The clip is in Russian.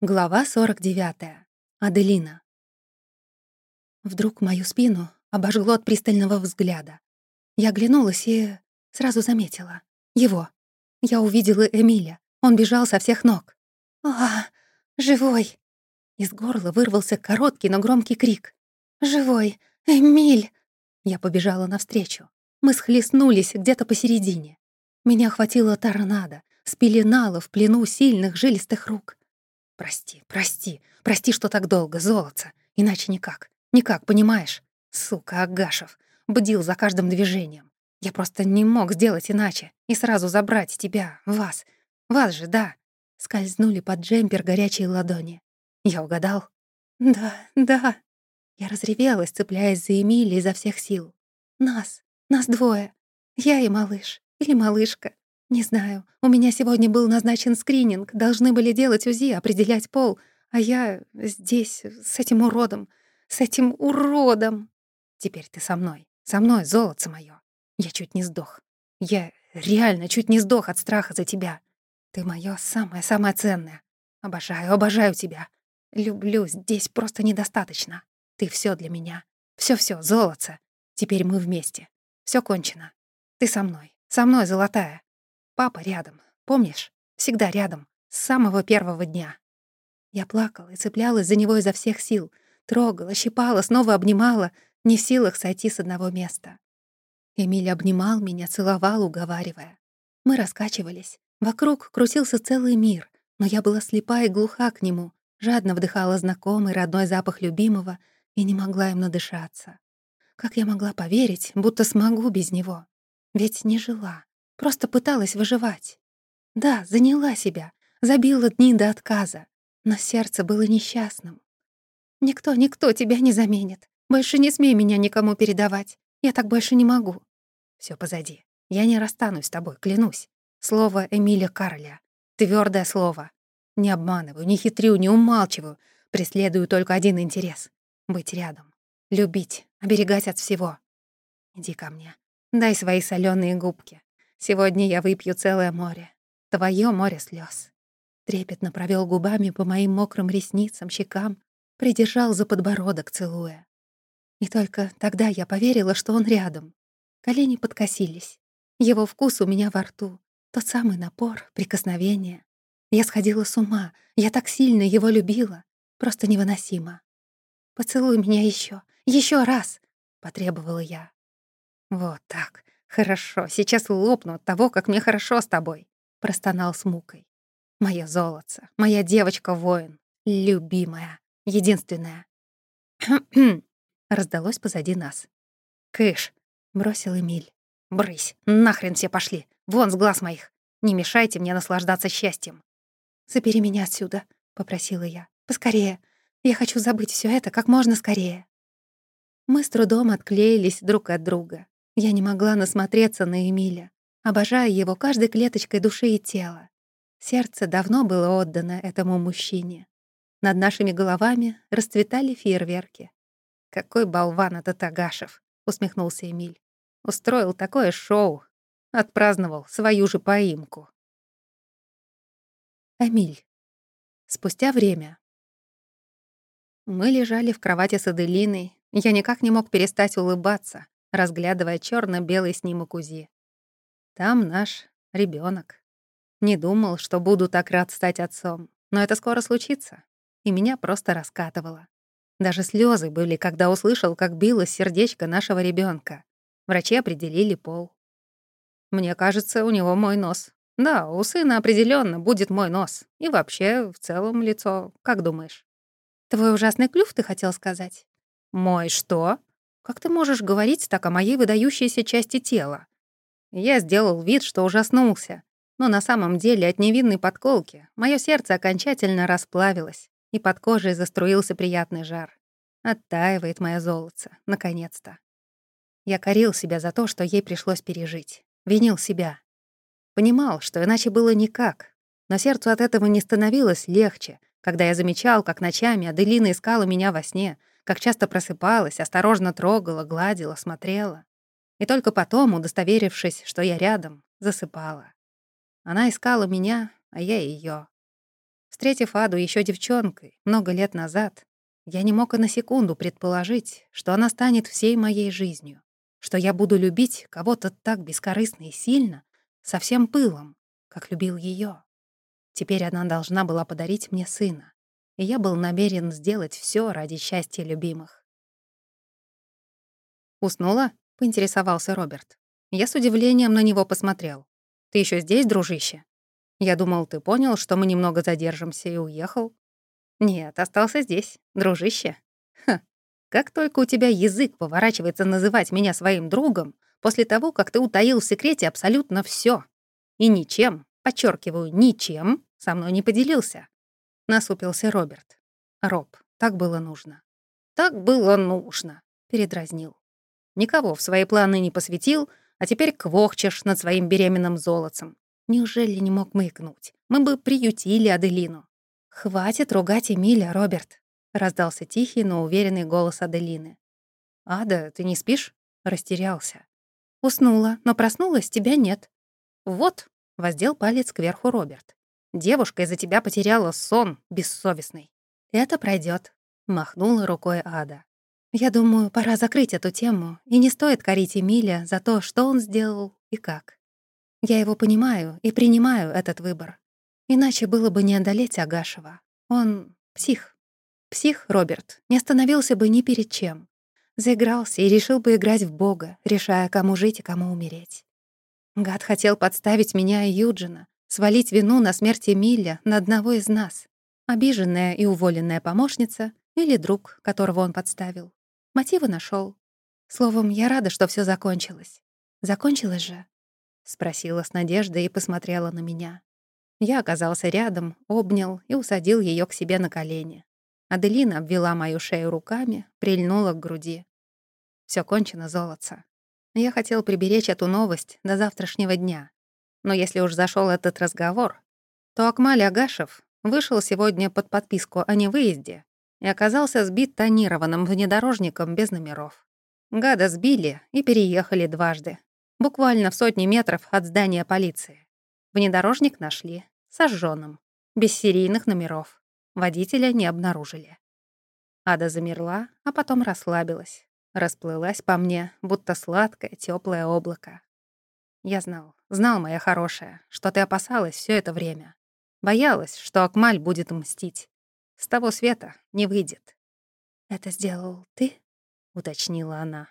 Глава 49. Аделина. Вдруг мою спину обожгло от пристального взгляда. Я оглянулась и сразу заметила. Его. Я увидела Эмиля. Он бежал со всех ног. «А, живой!» Из горла вырвался короткий, но громкий крик. «Живой! Эмиль!» Я побежала навстречу. Мы схлестнулись где-то посередине. Меня охватила торнадо, спеленала в плену сильных жилистых рук. Прости, прости, прости, что так долго, золотце. Иначе никак, никак, понимаешь? Сука, Агашев, бдил за каждым движением. Я просто не мог сделать иначе и сразу забрать тебя, вас. Вас же, да. Скользнули под джемпер горячие ладони. Я угадал? Да, да. Я разревелась, цепляясь за Эмили изо всех сил. Нас, нас двое. Я и малыш. Или малышка. «Не знаю. У меня сегодня был назначен скрининг. Должны были делать УЗИ, определять пол. А я здесь, с этим уродом. С этим уродом. Теперь ты со мной. Со мной, золотце моё. Я чуть не сдох. Я реально чуть не сдох от страха за тебя. Ты моё самое-самое ценное. Обожаю, обожаю тебя. Люблю, здесь просто недостаточно. Ты всё для меня. Всё-всё, золотце. Теперь мы вместе. Всё кончено. Ты со мной. Со мной, золотая. Папа рядом, помнишь? Всегда рядом, с самого первого дня. Я плакала и цеплялась за него изо всех сил, трогала, щипала, снова обнимала, не в силах сойти с одного места. Эмиль обнимал меня, целовал, уговаривая. Мы раскачивались. Вокруг крутился целый мир, но я была слепа и глуха к нему, жадно вдыхала знакомый родной запах любимого и не могла им надышаться. Как я могла поверить, будто смогу без него? Ведь не жила, Просто пыталась выживать. Да, заняла себя, забила дни до отказа, но сердце было несчастным. «Никто, никто тебя не заменит. Больше не смей меня никому передавать. Я так больше не могу». Все позади. Я не расстанусь с тобой, клянусь. Слово Эмиля Карля. Твердое слово. Не обманываю, не хитрю, не умалчиваю. Преследую только один интерес — быть рядом. Любить, оберегать от всего. Иди ко мне. Дай свои соленые губки. Сегодня я выпью целое море. Твое море слез. Трепетно провел губами по моим мокрым ресницам, щекам, придержал за подбородок, целуя. И только тогда я поверила, что он рядом. Колени подкосились. Его вкус у меня во рту. Тот самый напор, прикосновение. Я сходила с ума. Я так сильно его любила. Просто невыносимо. «Поцелуй меня еще, еще раз!» — потребовала я. Вот так. «Хорошо, сейчас лопну от того, как мне хорошо с тобой», — простонал с мукой. «Моя золотце, моя девочка-воин, любимая, единственная». раздалось позади нас. «Кыш!» — бросил Эмиль. «Брысь! Нахрен все пошли! Вон с глаз моих! Не мешайте мне наслаждаться счастьем!» «Забери меня отсюда», — попросила я. «Поскорее! Я хочу забыть все это как можно скорее!» Мы с трудом отклеились друг от друга. Я не могла насмотреться на Эмиля, обожая его каждой клеточкой души и тела. Сердце давно было отдано этому мужчине. Над нашими головами расцветали фейерверки. «Какой болван этот Агашев!» — усмехнулся Эмиль. «Устроил такое шоу. Отпраздновал свою же поимку». Эмиль. Спустя время. Мы лежали в кровати с Аделиной. Я никак не мог перестать улыбаться разглядывая черно белый снимок УЗИ. Там наш ребенок. Не думал, что буду так рад стать отцом, но это скоро случится. И меня просто раскатывало. Даже слезы были, когда услышал, как билось сердечко нашего ребенка. Врачи определили пол. Мне кажется, у него мой нос. Да, у сына определенно будет мой нос. И вообще, в целом, лицо. Как думаешь? Твой ужасный клюв, ты хотел сказать? Мой что? Как ты можешь говорить так о моей выдающейся части тела? Я сделал вид, что ужаснулся, но на самом деле от невинной подколки мое сердце окончательно расплавилось, и под кожей заструился приятный жар. Оттаивает мое золото, наконец-то. Я корил себя за то, что ей пришлось пережить. Винил себя. Понимал, что иначе было никак. Но сердцу от этого не становилось легче, когда я замечал, как ночами Аделина искала меня во сне — как часто просыпалась, осторожно трогала, гладила, смотрела. И только потом, удостоверившись, что я рядом, засыпала. Она искала меня, а я ее. Встретив Аду еще девчонкой много лет назад, я не мог и на секунду предположить, что она станет всей моей жизнью, что я буду любить кого-то так бескорыстно и сильно, со всем пылом, как любил ее. Теперь она должна была подарить мне сына, и я был намерен сделать все ради счастья любимых. «Уснула?» — поинтересовался Роберт. Я с удивлением на него посмотрел. «Ты еще здесь, дружище?» Я думал, ты понял, что мы немного задержимся и уехал. Нет, остался здесь, дружище. Ха, как только у тебя язык поворачивается называть меня своим другом, после того, как ты утаил в секрете абсолютно все. И ничем, подчеркиваю, ничем со мной не поделился. Насупился Роберт. Роб, так было нужно. Так было нужно, передразнил. Никого в свои планы не посвятил, а теперь квохчешь над своим беременным золотцем. Неужели не мог мыкнуть? Мы бы приютили Аделину. «Хватит ругать Эмиля, Роберт», — раздался тихий, но уверенный голос Аделины. «Ада, ты не спишь?» — растерялся. «Уснула, но проснулась, тебя нет». «Вот», — воздел палец кверху Роберт. «Девушка из-за тебя потеряла сон, бессовестный». «Это пройдет, махнула рукой Ада. «Я думаю, пора закрыть эту тему, и не стоит корить Эмиля за то, что он сделал и как. Я его понимаю и принимаю этот выбор. Иначе было бы не одолеть Агашева. Он псих. Псих, Роберт, не остановился бы ни перед чем. Заигрался и решил бы играть в Бога, решая, кому жить и кому умереть. Гад хотел подставить меня и Юджина, свалить вину на смерть Эмиля на одного из нас. Обиженная и уволенная помощница или друг, которого он подставил. Мотивы нашел. Словом, я рада, что все закончилось. Закончилось же? Спросила с надеждой и посмотрела на меня. Я оказался рядом, обнял и усадил ее к себе на колени. Аделина обвела мою шею руками, прильнула к груди. Все кончено, золотце. Я хотел приберечь эту новость до завтрашнего дня. Но если уж зашел этот разговор, то Акмаль Агашев вышел сегодня под подписку о невыезде и оказался сбит тонированным внедорожником без номеров. Гада сбили и переехали дважды, буквально в сотни метров от здания полиции. Внедорожник нашли, сожженным, без серийных номеров. Водителя не обнаружили. Ада замерла, а потом расслабилась, расплылась по мне, будто сладкое, теплое облако. Я знал, знал, моя хорошая, что ты опасалась все это время. Боялась, что Акмаль будет мстить. С того света не выйдет. «Это сделал ты?» — уточнила она.